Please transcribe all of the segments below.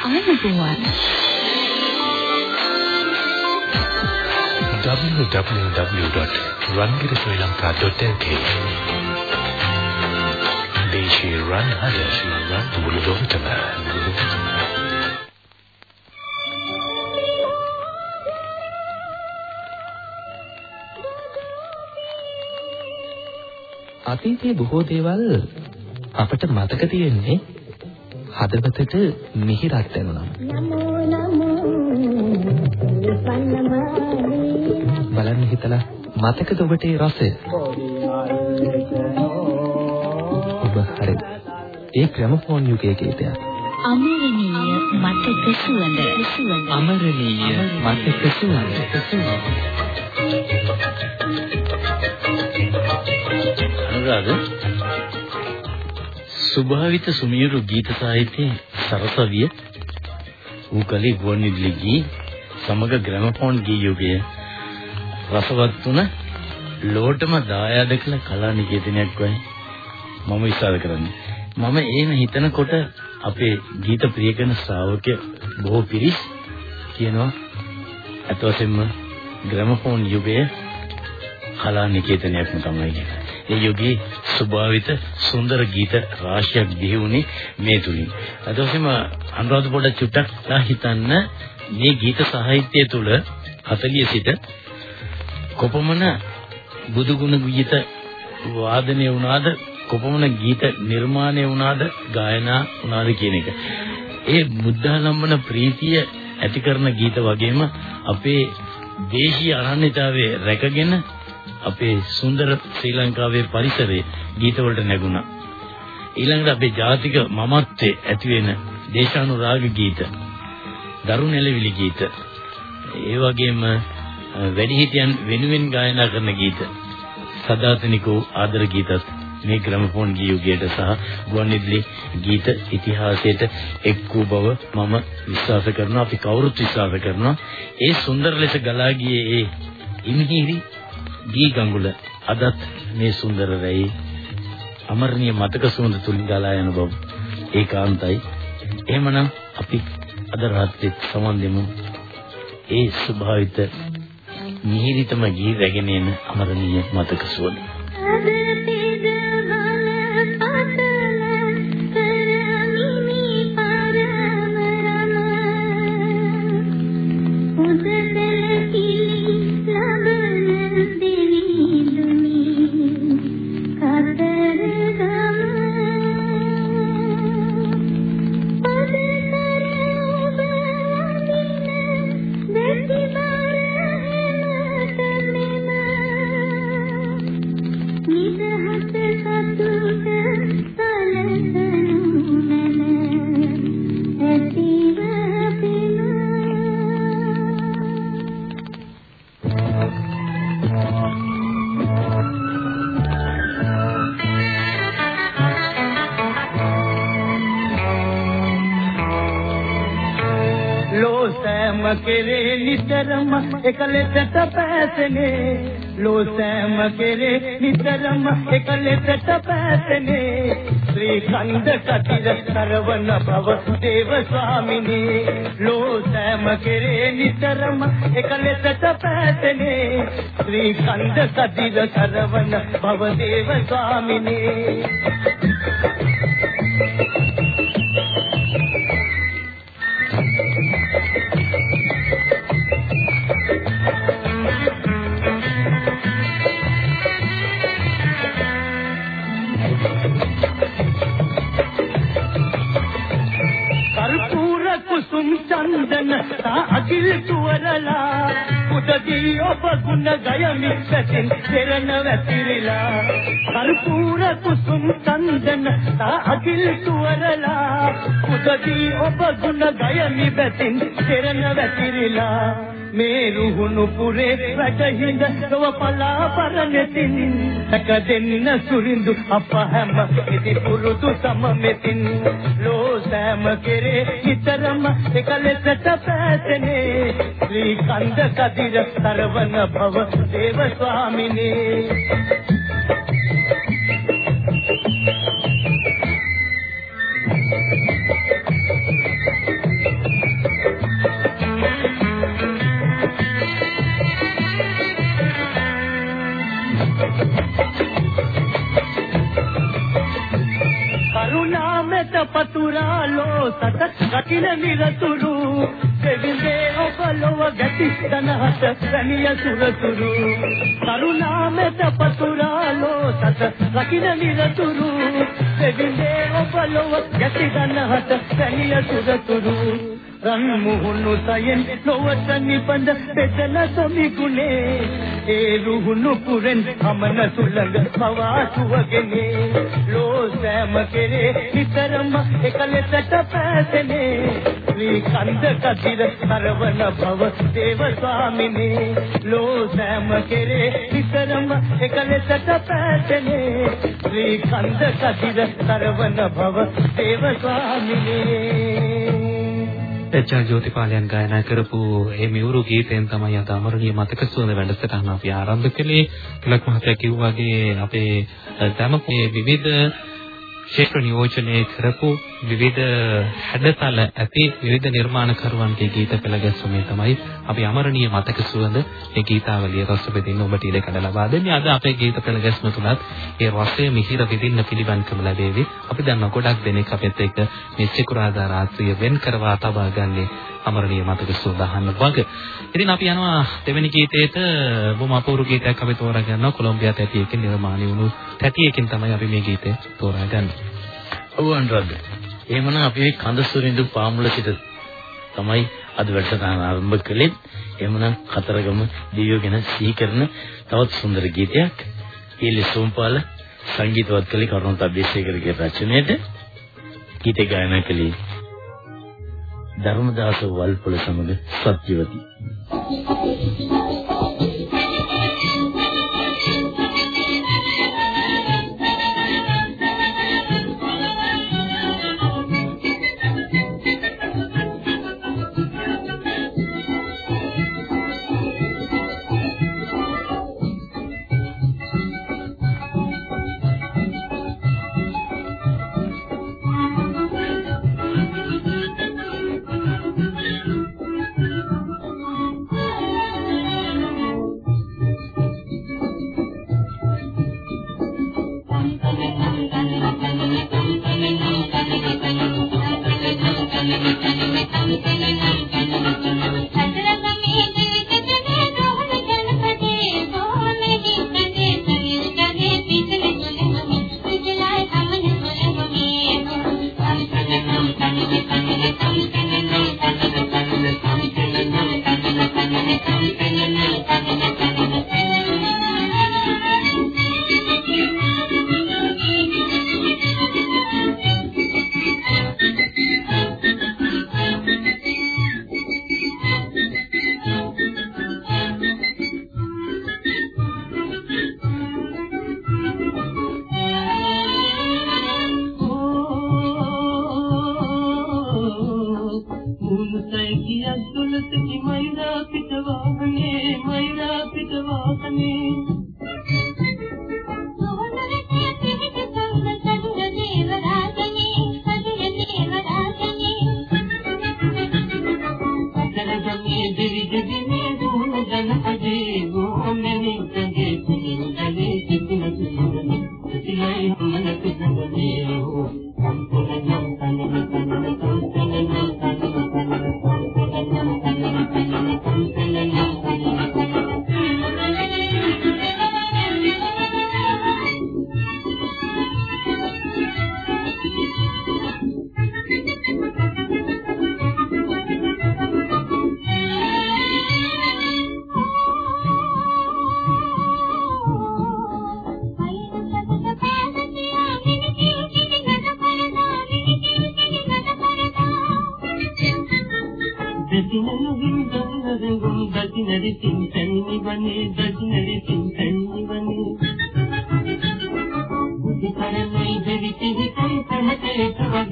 ආයුබෝවන් www.rangirasrilanka.lk දේශීය රන් හදන රන් මුළු ලෝකෙම අතීතයේ බොහෝ දේවල් අපට මතක තියෙන්නේ හදවතට මිහිරක් දැනුණා. බලන්න හිතලා මතකද ඔබට ඒ රසය? ඔබ හරි. ඒ ග්‍රැමෆෝන් යුගයේ ගීතයක්. අමරණීය මතක සුවඳ සුවඳ අමරණීය මතක සුවඳ අනුරාධ සුභාවිත සුමියුරු ගීත සාහිත්‍යයේ සරසවිය ඌකලි ගුවන්විදුලි ගී සමග ග්‍රැමෆෝන් ගී යුගය රසවත් තුන ලෝටම දායාද කළ කලා නිකේතනයක් වයි මම විශ්වාස කරන්නේ මම එහෙම හිතනකොට අපේ ගීත ප්‍රිය කරන ශ්‍රාවක බොහෝ පිරිස් කියනවා අත වශයෙන්ම ග්‍රැමෆෝන් යුගයේ කලා නිකේතනයක්ම තමයි කියන්නේ. ඒ යුගයේ ස්වභාවිත සුන්දර ගීත රාශියක් බිහි වුණේ මේ තුලින්. අද වශයෙන්ම අනුරාධ පොඩ චුට්ටක් හිතන්න මේ ගීත සාහිත්‍යය තුල 40 සිට කොපමණ බුදුගුණ ගීත වාදනය වුණාද කොපමණ ගීත නිර්මාණය වුණාද ගායනා වුණාද කියන එක. ඒ බුද්ධාලම්බන ප්‍රීතිය ඇති කරන ගීත වගේම අපේ දේශීය අනන්‍යතාවයේ රැකගෙන අපේ සුන්දර ශ්‍රී ලංකාවේ පරිසරයේ ගීතවලට නැගුණා. ඊළඟට අපේ ජාතික මමත්වයේ ඇති වෙන දේශානුරාග ගීත, දරුණැලවිලි ගීත, ඒ වගේම වැඩිහිටියන් වෙනුවෙන් ගායනා කරන ගීත, සදාතනිකෝ ආදර ගීතත් මේ ග්‍රැමෆෝන් ගීයුගයට සහ ගුවන්විදුලි ගීත ඉතිහාසයට එක් වූ බව මම විශ්වාස කරනවා අපි කවුරුත් විශ්වාස කරනවා ඒ සුන්දර ලෙස ගලා ගියේ ඒ ඉමිහිරි දී ගඟුල අදත් මේ සුන්දර රැයි අමරණීය මතක සුවඳ තුලින් ගලා යන බව ඒකාන්තයි. එහෙමනම් අපි අද රාත්‍රියේ සමන් දෙමු. ඒ ස්වභාවිත මිහිරිතම ගී රැගෙන එන අමරණීය මතක සුවඳ. නිතරම එක ලෙසට පැසනේ ලෝ සෑම කෙරේ නිතරම එක ලෙසට පැසනේ ශ්‍රී කන්ද කතිර සරවන බව දේව ස්වාමිනේ ලෝ සෑම කෙරේ නිතරම එක ලෙසට පැසනේ ශ්‍රී කන්ද කතිර සරවන බව දේව ස්වාමිනේ තා අකිල් තුවරලා උදදී ඔබ ගුණ ගයමි පැතින් පෙරන වැතිරිලා. කර්පූර කුසුම් චන්දන තා අකිල් තුවරලා උදදී ඔබ ගුණ ගයමි පැතින් පෙරන වැතිරිලා. මේ රුහුණු පුරේ රජහිඳ ලොව පලා පරණෙතින් එක දෙන්න සුරිඳු අප හැම ඉදි පුරුදු සමමෙතින් ලෝ සෑම කෙරේ නිතරම එක ලෙසට පැතනේ ශ්‍රී කන්ද කදිර සරවන භව දේව ස්වාමිනේ සත රකින නිරතුරු දෙවිඳේ ඔබ ලොව ගැටි දනහට වැනිය සුරතුරු කරුණාමෙත පතුරාලෝ සත රකින නිරතුරු දෙවිඳේ ඔබ ලොව ගැටි දනහට වැනිය සුරතුරු රන් මුහුණු සයෙන් ලොවට නිබඳ පෙතන සොමිගුනේ ඒ රුහුණු පුරෙන් හමන සුළඟ පවාසුවගෙනේ ලෝ සෑම කෙරේ නිතරම එකලෙසට පැසෙනේ. ශ්‍රී කන්ද කතිර කරවන භව දේව ස්වාමිනේ. ලෝ සෑම කෙරේ නිතරම එකලෙසට පැසෙනේ. ශ්‍රී කන්ද කතිර කරවන භව දේව ස්වාමිනේ. එචා ජෝතිපාලයන් ගායනා කරපු මේ මියුරු ගීතෙන් තමයි අද අමරණීය මතක සුවඳ වැඩසටහන අපි ආරම්භ කළේ. තිලක් මහත්තයා කිව්වාගේ අපේ දමපේ විවිධ ක්ෂේත්‍ර නියෝජනය කරපු විවිධ හැඩතල ඇති විවිධ නිර්මාණකරුවන්ගේ ගීත පෙළ ගැස්වීමේ තමයි අපි අමරණීය මතක සුවඳ මේ ගීතාවලිය රස බෙදින්න ඔබට ඉඩ කඩ ලබා දෙන්නේ. අද අපේ ගීත පෙළ ගැස්ම තුලත් ඒ රසය මිහිර විඳින්න පිළිවන්කම ලැබේවි. අපි දන්නවා ගොඩක් දෙනෙක් අපිත් එක්ක මේ සිකුරාදා රාත්‍රිය වෙන් කරවා තබා ගන්නේ අමරණීය මතක සුවඳහන්න වග. ඉතින් අපි යනවා දෙවෙනි ගීතේට බොහොම අපූර්ව ගීතයක් අපි තෝරා ගන්නවා කොලොම්බියා තැටියකින් නිර්මාණය වුණු තැටියකින් තමයි අපි මේ ගීතය තෝරාගන්නේ. ඔව් අනුරාධ. එහෙමනම් අපි මේ කඳ සුරිඳු පාමුල සිට තමයි අද වැඩසටහන ආරම්භ කළේ. එහෙමනම් කතරගම දිවිය ගැන සිහි කරන තවත් සුන්දර ගීතයක්. ඊලි සෝම්පාල සංගීතවත් කළේ කරුණාත අබේසේකරගේ රචනයේට ගීත ගායනා කළේ ධර්මදාස වල්පොල සමග සත්‍යවති.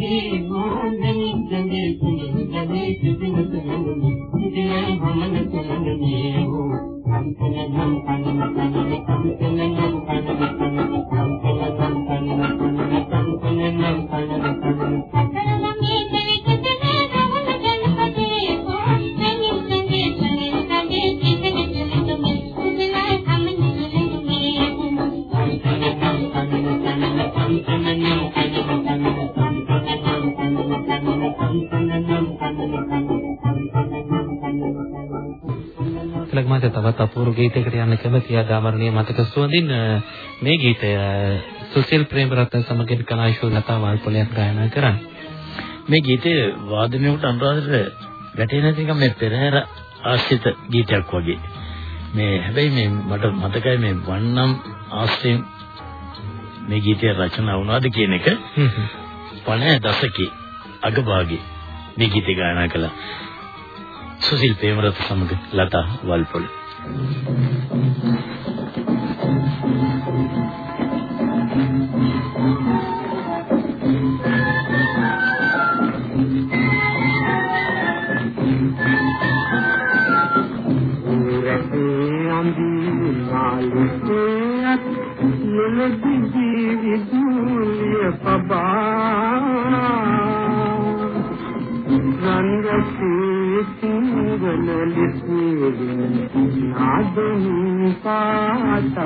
you. ගීතයකට යන්න කැමතියි ආගමරණීය මතක සුවඳින් මේ ගීතය සුසිල් ප්‍රේමරත්න සමගින් කලාශෝ ලතා වල්පොලයක් ගායනා කරන්නේ. මේ ගීතය වාදනයට අනුරාධපුර වැටේ නැති එක මේ පෙරහැර ආශ්‍රිත ගීතයක් වගේ. මේ හැබැයි මේ මට මතකයි මේ වන්නම් ආශ්‍රයෙන් මේ ගීතය රචනා වුණාද කියන එක 50 දශකයේ අගභාගයේ මේ ගීතය ගායනා කළා. සුසිල් ප්‍රේමරත්න සමග ලතා Bye-bye. වල්පොල. මදාරා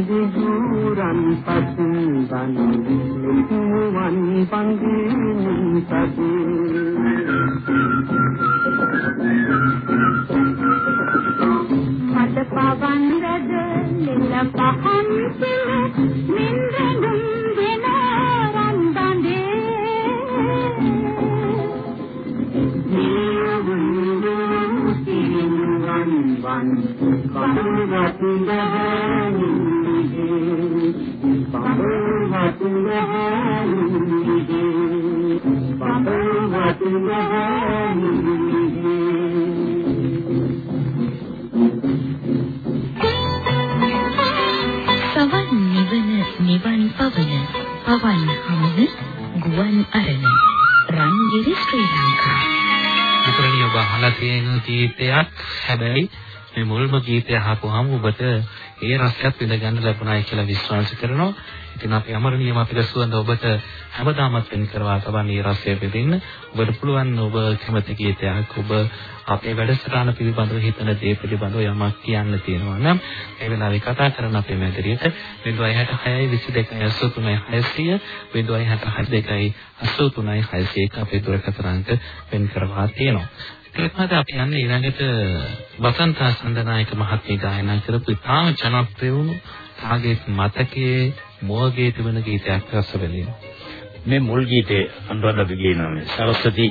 දිගුරන් පසුඳන් ලුතුවන් පන්දිමින් මට ගීතයක් හැබැයි මේ මුල්ම ගීතය අහපුවාම ඔබට ඒ රසයත් විඳ ගන්න ලැබුණායි කියලා විශ්වාස කරනවා. ඉතින් අපි අමරණීය අපිට සුවඳ ඔබට හැමදාමත් වෙන් කරවා තබන මේ රසය විඳින්න ඔබට පුළුවන් ඔබ කැමති ගීතයක් ඔබ අපේ වැඩසටහන පිළිබඳව හිතන දේ පිළිබඳව යමක් කියන්න තියෙනවා නම් ඒ වෙලාවේ කතා කරන අපේ මැදිරියට 0662 83600 0662 83600 අපේ දුරකථන අංක වෙන් කරවා තියෙනවා. ඒකත් අපි යන්නේ ඊළඟට වසන්ත සඳනායක මහත්මිය ගායනා කරපු ඉතාම ජනප්‍රිය වුණු තාගේ මතකයේ මොහගේ තිබෙන ගීතයක් රස වෙලිනවා. මේ මුල් ගීතේ අනුරාධපුර ගේනවා මේ සරස්වති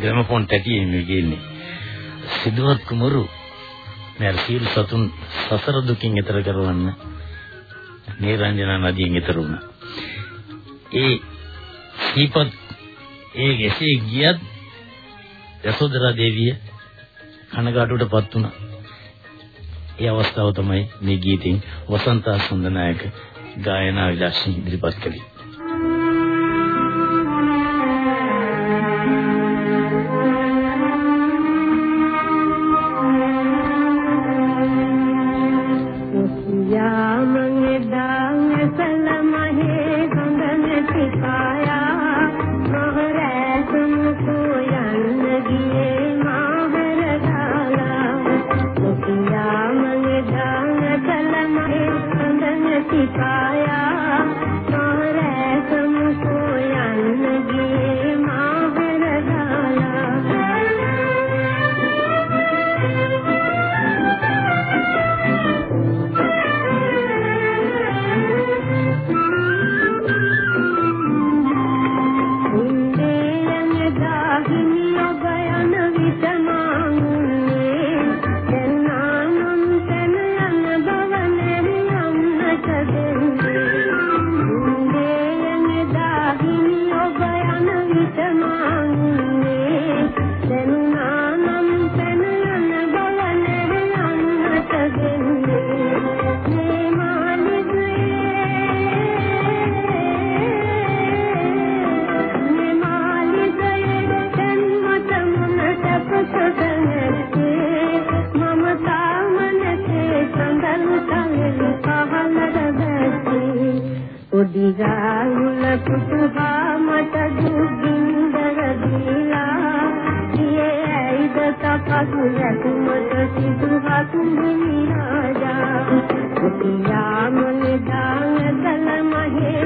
ග්‍රැමෆෝන් තැටියේ මේ ගේන්නේ. සිද්ධාර්ථ කුමරු මේ සීල් සතුන් සසර දුකින් එතර කරවන්න නේරංජන නදියෙන් එතර වුණා. ඒ දීපත් ඒ එසේ ගියත් යසෝදරා දේවිය කනගාටුවටපත් වුණා. ඒ අවස්ථාව තමයි මේ ගීතෙන් වසන්ත සුන්දනායක ගායනා විලාසී ඉදිරිපත් කළේ. සතුනි රාජා කුටියාම නිදාන තල මහේ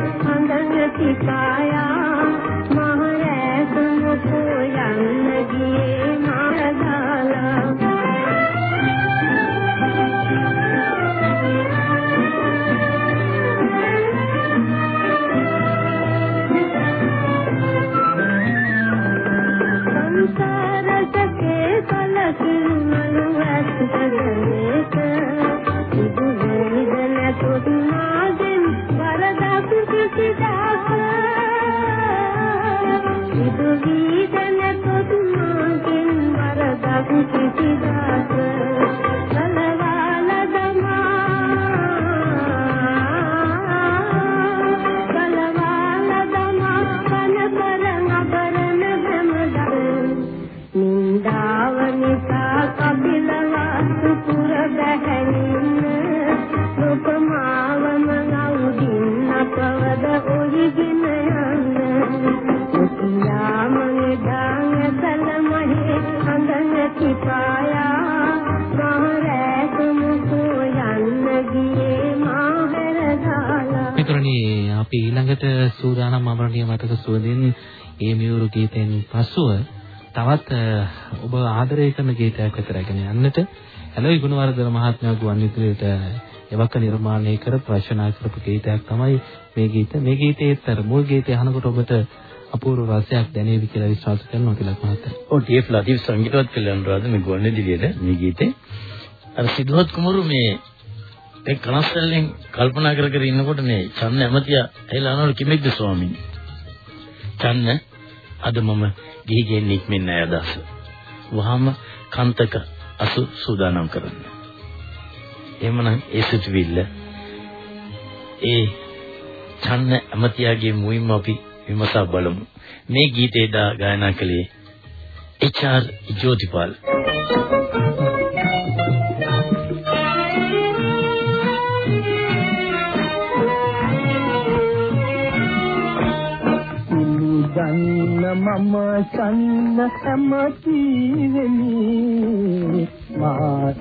අමරණීය මතක සුවඳින් ඒ මියුරු ගීතෙන් පසුව තවත් අ, ඔබ ආදරය කරන ගීතයක් වෙත රැගෙන යන්නට හැලෝයි ගුණවර්ධන මහත්මයා ගුවන් විදුලියට එවක නිර්මාණය කර ප්‍රශ්නා කරපු ගීතයක් තමයි මේ ගීත. මේ ගීතයේත් අර මුල් ගීතය අහනකොට ඔබට අපූර්ව රසයක් දැනේවි කියලා විශ්වාස කරනවා තිලක් මහත්තයා. ඔව් ටීඑෆ් ලතීෆ් සංගීතවත් කළාන් රාද මේ ගුවන්විදුලියට මේ ගීතේ අර සිද්ධාර්ථ කුමරු මේ ඒ කනස්සල්ලෙන් කල්පනා කර කර ඉන්නකොට මේ චන්න ඇමතියා ඇවිල්ලා අනවල කිමෙක්ද ස්වාමීනි චන්න අද මම ගිහි ගෙන් නික්මෙන්න අදහස. වහම කන්තක අසු සූදානම් කරන්න. එහෙමනම් ඒ සිතුවිල්ල ඒ චන්න ඇමතියාගේ මුවින්ම අපි විමසා බලමු. මේ ගීතේ දා ගායනා කළේ එච්.ආර්. ජෝතිපාල්. පිළිගන්න මම සන්න කැමති වෙමි. මාට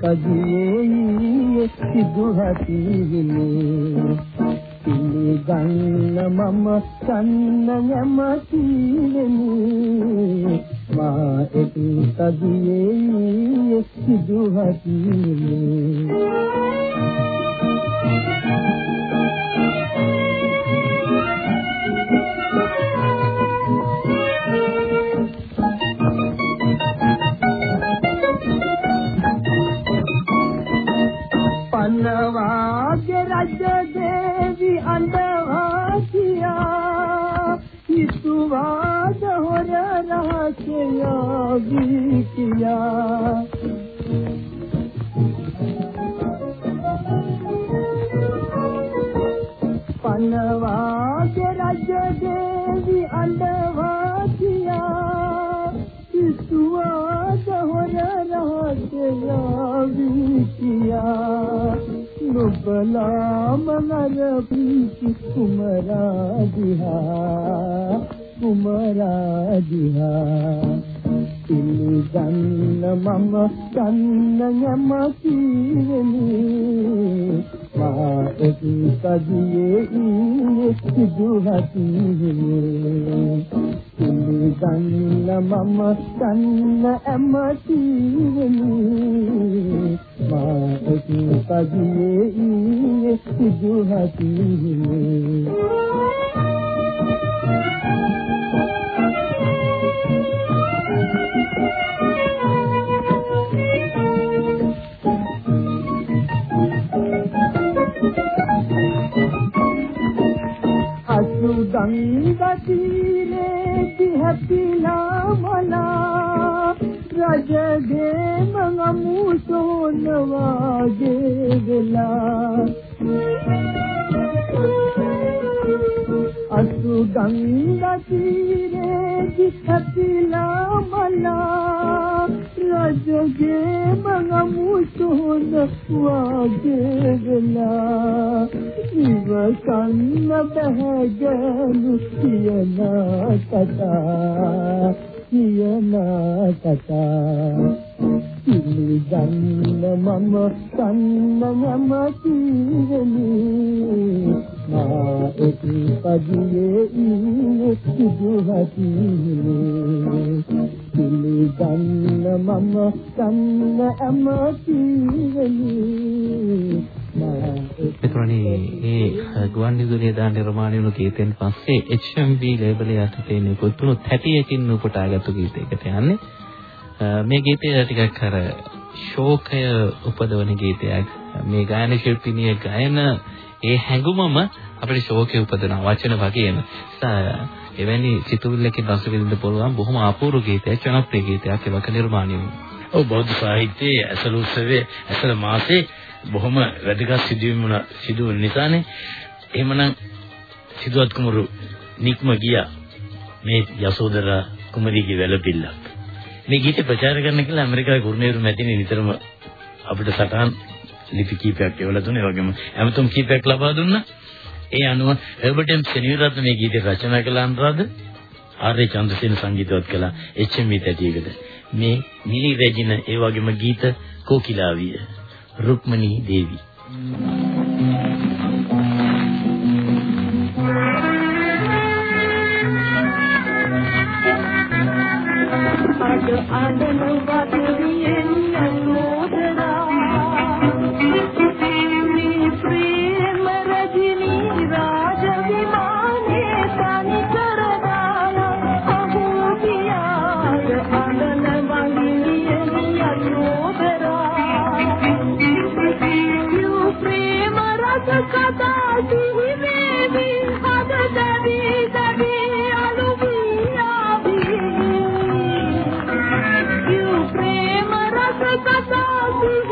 කදියේ සිදු හති වෙමි. පිළිගන්න මම සන්න කැමති වෙමි. මාට කදියේ සිදු හති වෙමි. ගීතෙන් පස්සේ HMV ලේබල් යටතේ නිකුත් වුණු 60කින් උපුටාගත්තු ගීතයකට යන්නේ. මේ ගීතය ටිකක් අර ශෝකය උපදවන ගීතයක්. මේ ගායන ශිල්පිනිය ගායන ඒ හැඟුමම අපිට ශෝකය උපදවන වචන වගේම. එවැනි සිතුවිල්ලකින් රස විඳින්න පුළුවන් බොහොම අපූර්ව ගීතයක් ජනප්‍රිය ගීතයක් ඒවක නිර්මාණය වුණා. ඔව් බෞද්ධ සාහිත්‍යයේ ඇසළ උත්සවයේ ඇසළ මාසේ බොහොම වැදගත් සිදුවීම් වුණා සිදු වෙන නිසානේ එහෙමනම් සිදුවත් කුමරු නික්ම ගියා. මේ යසෝදරා කුමරියගේ වැළපිල්ලක් මේ ගීතේ ප්‍රචාර කරන්න කියලා ඇමරිකාවේ කුරුණේරු මැතිණිය නිතරම අපිට සටහන් ලිපි කීපයක් එවලා දුන්නා. ඒ වගේම ඇමතුම් කීපයක් ලබා දුන්නා. ඒ අනුව හර්බර්ට් එම් සෙනිවිරත්න මේ ගීතය රචනා කළ අනුරාධ. ආරේ චන්ද්‍රසේන සංගීතවත් කළ. එච්.එම්.වී තැටියකට. මේ නිලි රෙජින ඒ වගේම ගීත කෝකිලාවිය. රුක්මනී දේවි. අද අඬන ಅದನುವ රස කතා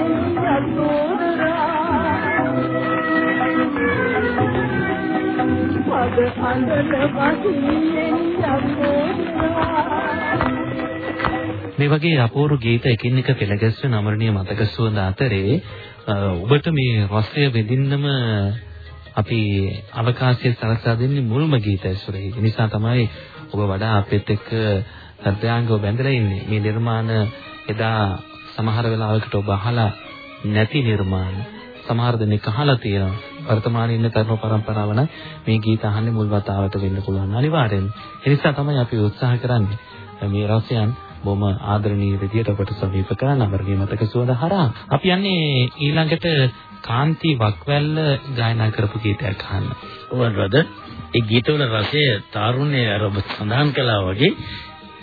අද අඬන වහිනියෙන් යනෝදරා මේ වගේ අපූර්ව ගීත එකින් එක පෙළගැස්වෙන අමරණීය මතක සුවඳ අතරේ අ, ඔබට මේ රසය විඳින්නම අපි අවකාශය සලසා දෙන්නේ මුල්ම ගීත ඇසුරේ. ඒ නිසා තමයි ඔබ වඩා අපිත් එක්ක හෘදයාංගව බැඳලා ඉන්නේ. මේ නිර්මාණ එදා සමහර වෙලාවකට ඔබ අහලා නැති නිර්මාණ සමහර දෙනෙක් අහලා තියෙනවා. වර්තමානයේ ඉන්න තරුණ පරම්පරාව නම් මේ ගීත අහන්නේ මුල් වතාවට වෙන්න පුළුවන් අනිවාර්යෙන්. ඒ නිසා තමයි අපි උත්සාහ කරන්නේ මේ රසයන් බොහොම ආදරණීය විදියට ඔබට සමීප කරන අමරණීය මතක සුවඳ හරහා අපි යන්නේ ඊළඟට කාන්ති වක්වැල්ල ගායනා කරපු ගීතයක් අහන්න. ඔවල්වද ඒ ගීතවල රසය තාරුණ්‍ය අර ඔබ සඳහන් කළා වගේ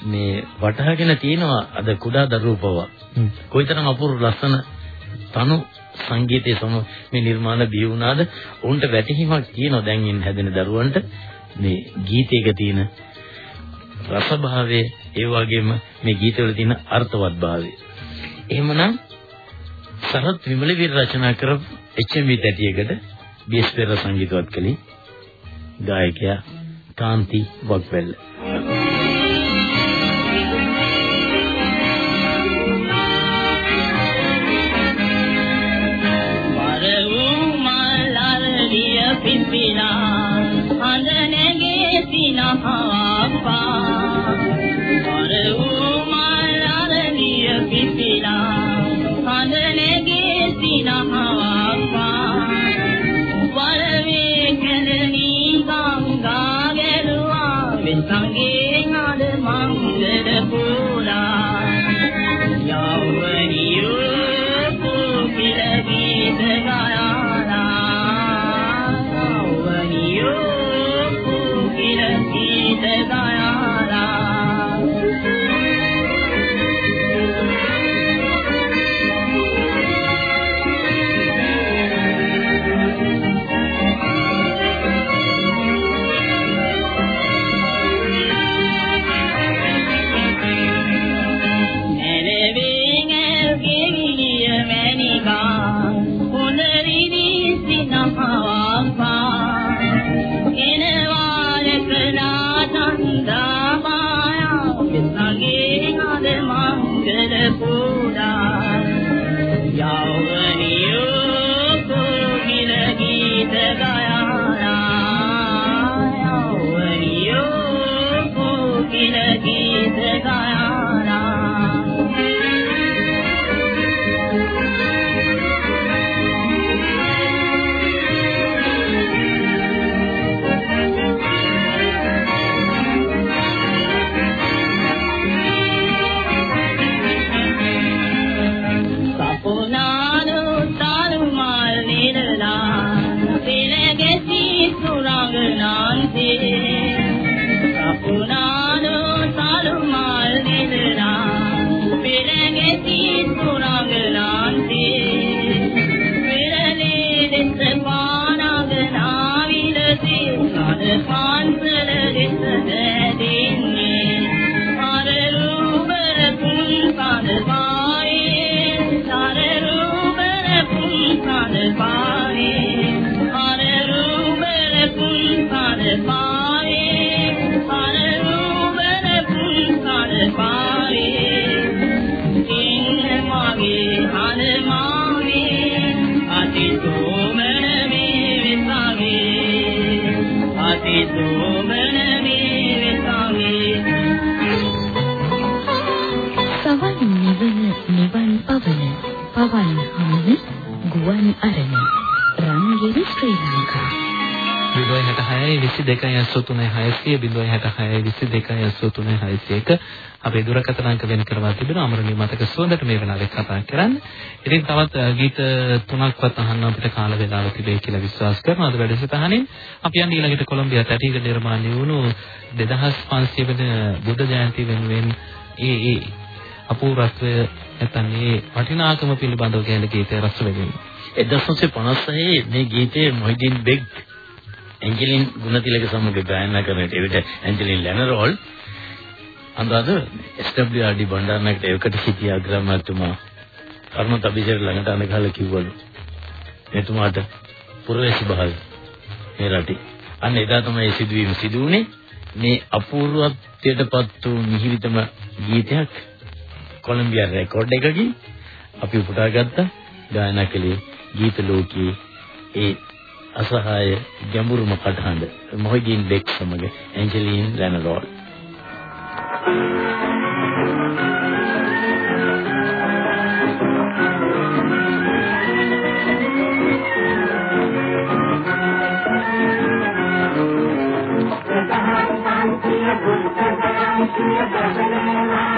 මේ වටහාගෙන තියෙනවා අද කුඩා දරුවෝ පවා. කොයිතරම් අපූර්ව ලස්සන තනු සංගීතයේ සම මේ නිර්මාණ බිහි වුණාද උන්ට වැටහීමක් තියෙනවා දැන් ඉන්න හැදෙන දරුවන්ට මේ ගීතයක තියෙන රසභාවය ඒ වගේම මේ ගීතවල තියෙන අර්ථවත්භාවය. එහෙමනම් සරත් විමලවීර රචනා කරපු HMV තැටියකට බීස් පෙර සංගීතවත් කළේ ගායකයා කාන්ති වග්වැල්ල. පිපිලා ilaha 22 066 අපේ දුරකථන අංක වෙන කරවා තිබෙනවා අමරණීය මතක සුවඳට මේ වෙලාවේ කතා කරන්න. ඉතින් තවත් ගීත තුනක්වත් අහන්න අපිට කාල වේලාව තිබේ කියලා විශ්වාස කරනවා. අද වැඩසටහනින් අපි යන්නේ ඊළඟට කොලොම්බියා තැටිග නිර්මාණය වුණු 2500 වෙනි බුද්ධ ජයන්ති වෙනුවෙන් ඒ ඒ අපූර්වත්වය නැත්නම් මේ වටිනාකම පිළිබඳව කියන ගීතය රස වෙමින් 1956 මේ ගීතයේ මොහිදින් බෙග් ඇන්ජලින් ගුණතිලක සමග ගායනා කරන එවිට ඇන්ජලින් ලැනරෝල් අන්දාද SWRD බණ්ඩාරනායකට ඒකට සිටිය අග්‍රාමාත්‍යතුමා කර්මත අභිජර ළඟට අඳ ගහලා කිව්වලු එතුමාට පුරවැසි බහල් මේ රටේ. අන්න එදා තමයි සිදුවීම සිදු වුණේ. මේ අපූර්වත්වයටපත් වූ මිහිරිතම ගීතයක් කොලොම්බියා රෙකෝඩ් එකකින් අපි උපුටා ගත්තා. ගායනා කළේ ගීත ලෝකයේ ඒ අසහාය ගැඹුරුම කටහඬ මොහිදින් බෙක් සමග ඇන්ජලින් ලැනරෝල් Thank you.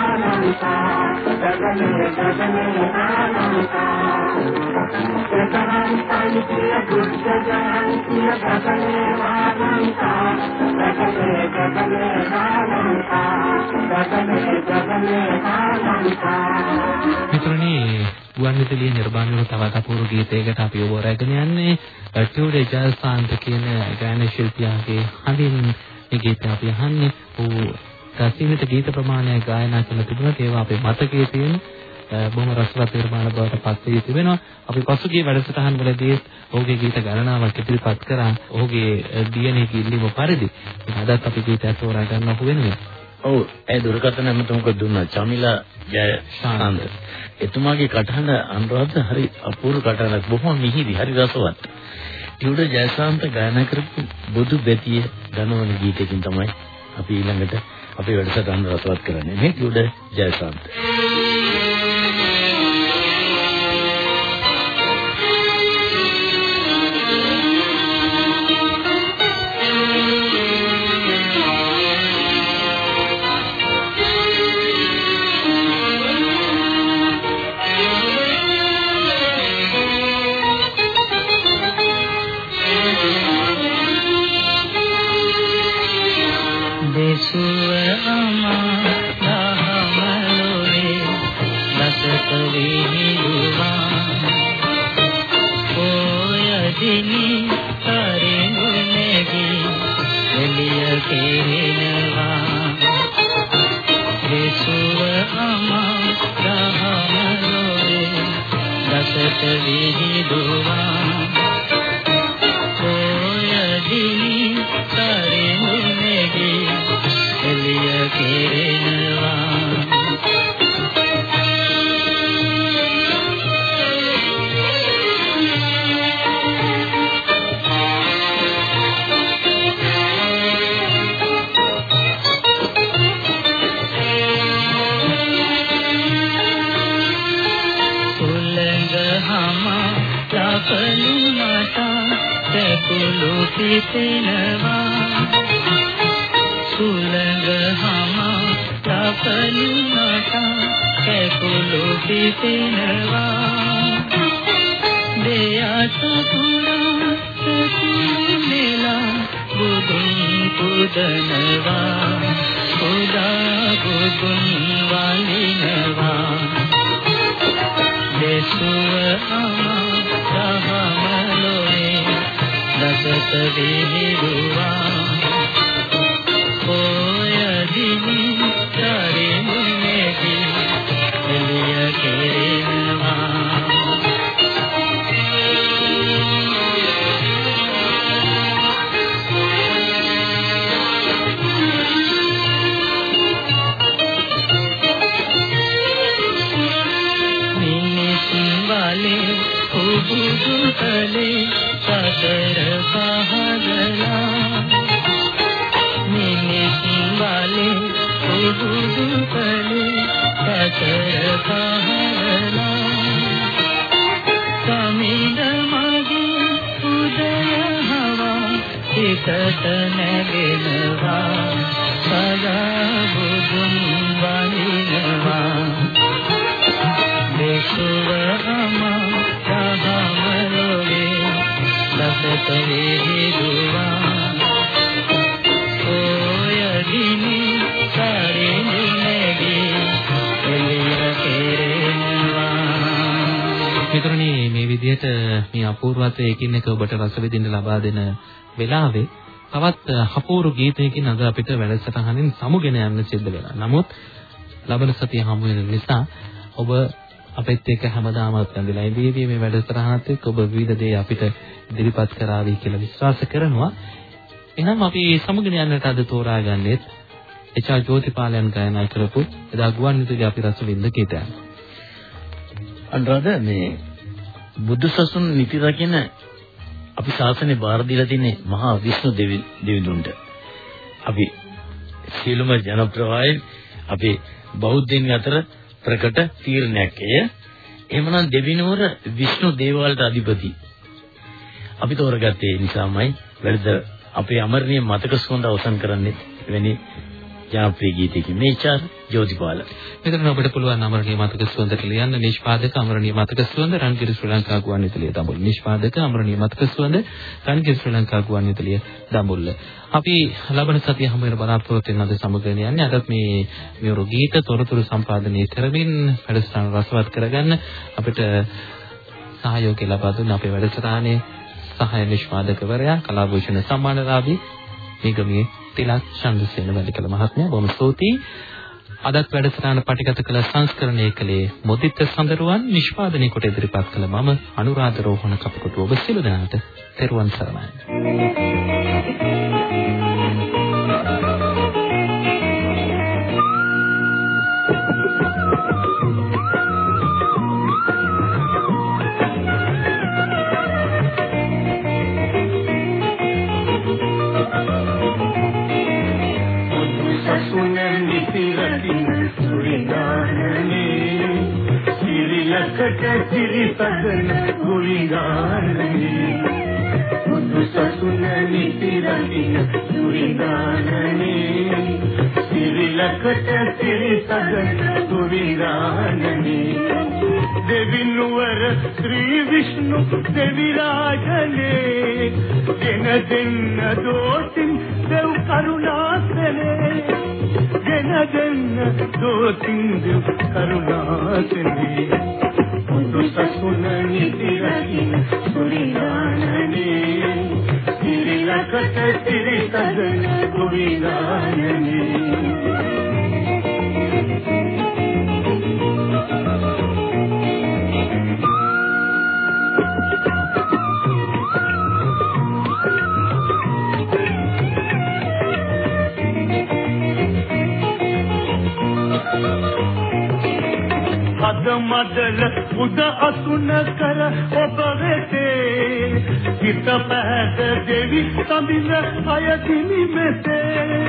ගුවන් විදුලියේ නිර්මාණය වූ තවත් අපූර්ව ගීතයකට අපි ඔබ රැගෙන යන්නේ ටූඩේ ජල්සාන්ත කියන ගායන ශිල්පියාගේ හඬින් මේ ගීතය අපි අහන්නේ. ඌ සීමිත ගීත ප්‍රමාණයක් ගායනා කරලා තිබුණා. ඒවා අපේ මතකයේ තියෙන බොහොම රසවත් නිර්මාණ බවට පත් වී තිබෙනවා. අපි පසුගිය වැඩසටහන් වලදී ඔහුගේ ගීත ගණනාවක් ඉදිරිපත් කරා. ඔහුගේ දියණියගේ ඉල්ලීම පරිදි අදත් අපි ගීතයක් තෝරා ගන්න ඔහු වෙනුවෙන්. ඔව් ඒ දුරකථන ඇමතුමක දුන්නා චමිලා ජයසාන්ත. එතුමාගේ කටහඬ අනුරාධ හරි අපූර්ව කටහඬක් බොහොම මිහිරි හරි රසවත්. ටියුඩ ජයසාන්ත ගායනා කරපු බුදු බැතිය ගනවන ගීතයකින් තමයි අපි ඊළඟට අපේ වැඩසටහන රසවත් කරන්නේ. මේ ටියුඩ ජයසාන්ත. විහිදුවා අපූර්වත්වයේ එකින් එක ඔබට රස විඳින්න ලබා දෙන වෙලාවේ තවත් අපූර්ව ගීතයකින් අද අපිට වැඩසටහනින් සමුගෙන යන්න සිද්ධ වෙනවා. නමුත් ලබන සතිය හමු වෙන නිසා ඔබ අපිත් එක්ක හැමදාමත් ඇඳලා ඉඳීවි මේ වැඩසටහනත් එක්ක ඔබ විවිධ දේ අපිට ඉදිරිපත් කරાવી කියලා විශ්වාස කරනවා. එහෙනම් අපි සමුගෙන යන්නට අද තෝරාගන්නේ එචා ජෝතිපාලයන් ගායනා කරපු එදා ගුවන් විදුලි අපි රස විඳ ගීතයක්. අනුරාධ මේ බුදු සසුන් නිති රකින්න අපි ශාසනය බාර දීලා තින්නේ මහා විෂ්ණු දෙවි දෙවිඳුන්ට. අපි සීලම ජනප්‍රවාහයෙන් අපේ බෞද්ධයන් අතර ප්‍රකට තීරණයක් එය. එහෙමනම් දෙවිනුවර විෂ්ණු දේවාලයට අධිපති. අපි තෝරගත්තේ ඒ නිසාමයි වැඩද අපේ අමරණීය මතක සුවඳ අවසන් කරන්නේ එවැනි ජනප්‍රිය ගීතයකින් මේ චාර ජෝතිපාල මෙතන ඔබට පුළුවන් අමරණීය මතක සුවඳට ලියන්න. නිෂ්පාදක අමරණීය මතක සුවඳ රන්ගිරි ශ්‍රී ලංකා ගුවන්විදුලිය දඹුල්ල. නිෂ්පාදක අමරණීය මතක සුවඳ රන්ගිරි ශ්‍රී ලංකා ගුවන්විදුලිය දඹුල්ල. අපි ලබන සතිය හැම වෙලම බලාපොරොත්තු වෙන අද සමුගෙන යන්නේ අදත් මේ මියුරු ගීත තොරතුරු සම්පාදනය කරමින් වැඩසටහන රසවත් කරගන්න අපිට සහයෝගය ලබා දුන්න අපේ වැඩසටහනේ සහාය නිෂ්පාදකවරයා කලාභූෂණ සම්මානලාභී නිගමේ තිලක් චන්ද්‍රසේන වැඩිකල මහත්මයා. බොහොම ස්තුතියි. අදත් වැඩසටහන පටිගත කළ සංස්කරණය කළේ මොදිත සඳරුවන් නිෂ්පාදනය කොට ඉදිරිපත් කළ මම අනුරාධ රෝහණ කපුටු ඔබ සියලු දෙනාට තෙරුවන් සරණයි. සිරිලකට සිරිපදන ගුරිගානනේ බුදු සසුන නිතිරකින් සුරිගානනේ සිරිලකට සිරිපදන ගුරිගානනේ දෙවිනුවර ශ්‍රී විෂ්ණු දෙවිරාජනේ ගෙන දෙන්න දෝතින් දෙව් කරුණාසනේ ගෙන දෙන්න දෝතින් දෙව් කරුණාසනේ බුදු සසුන නිතිරකින් සුරිගානනේ සිරිලකට සිරිසදන ගුරිගානනේ අද මදල උද අසුන කර ඔබ වෙතේ හිත පැහැද දෙවි සමිඳ අයතිනි මෙසේ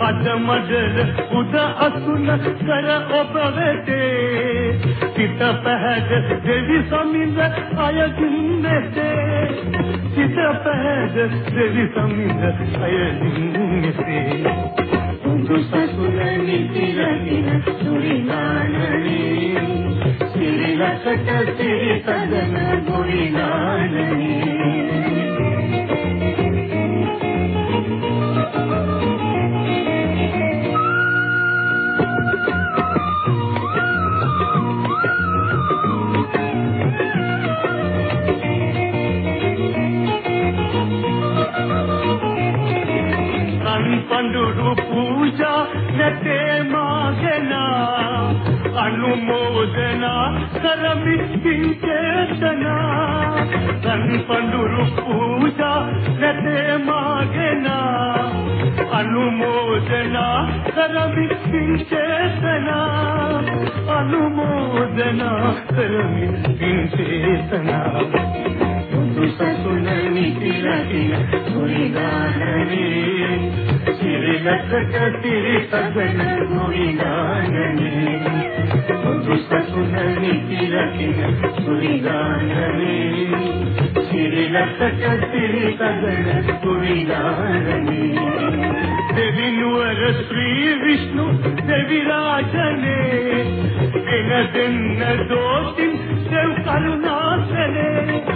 අද මදල උද අසුන කර ඔබ වෙතේ සිත පැහැද දෙවි සමිඳ අයකින් මෙසේ සිත පැහැද දෙවි සමිඳ අයකින් මෙසේ සුසසුන නිතිරකින සුරිනානනේ ಲಸಕ ತಿರಿ ಕದನ ಗುರಿ ನಾನನೇ పండు పూజ నతే మాగనా කරමි චේතනා. සන් පඬුරු පූජා නැතේ මාගෙන. අනුමෝදනා කරමි චේතනා. අනුමෝදනා කරමි චේතනා. සසුන නිතිරකින සුරිදානනේ සිරිලකට තිරි සගන සුරිදානනේ සසුන නිතිරකින සුරිදානනේ සිරිලකට තිරි සගන සුරිදානනේ දෙවිනුවර ශ්‍රී විෂ්ණු දෙවිරාජනේ එන දෙන්න දෝතින් දෙව් කරුණාසනේ.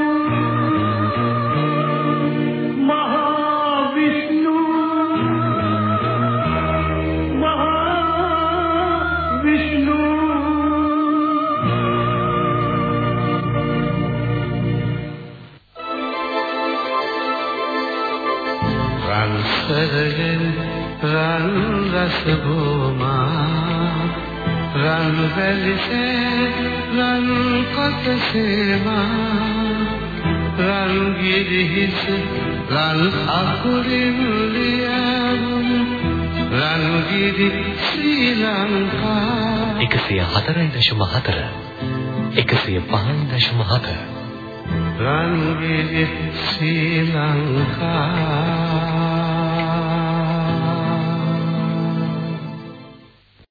රන් සරගෙන රන් රස භූමා රන් වැලිසේ රන් කොට සේමා රන් ගිරිහිස රන් අකුරින් ලියවුන් රන් ගිරි ශ්‍රී ලංකා. 104.4 105.7 රන් ගිරි ශ්‍රී ලංකා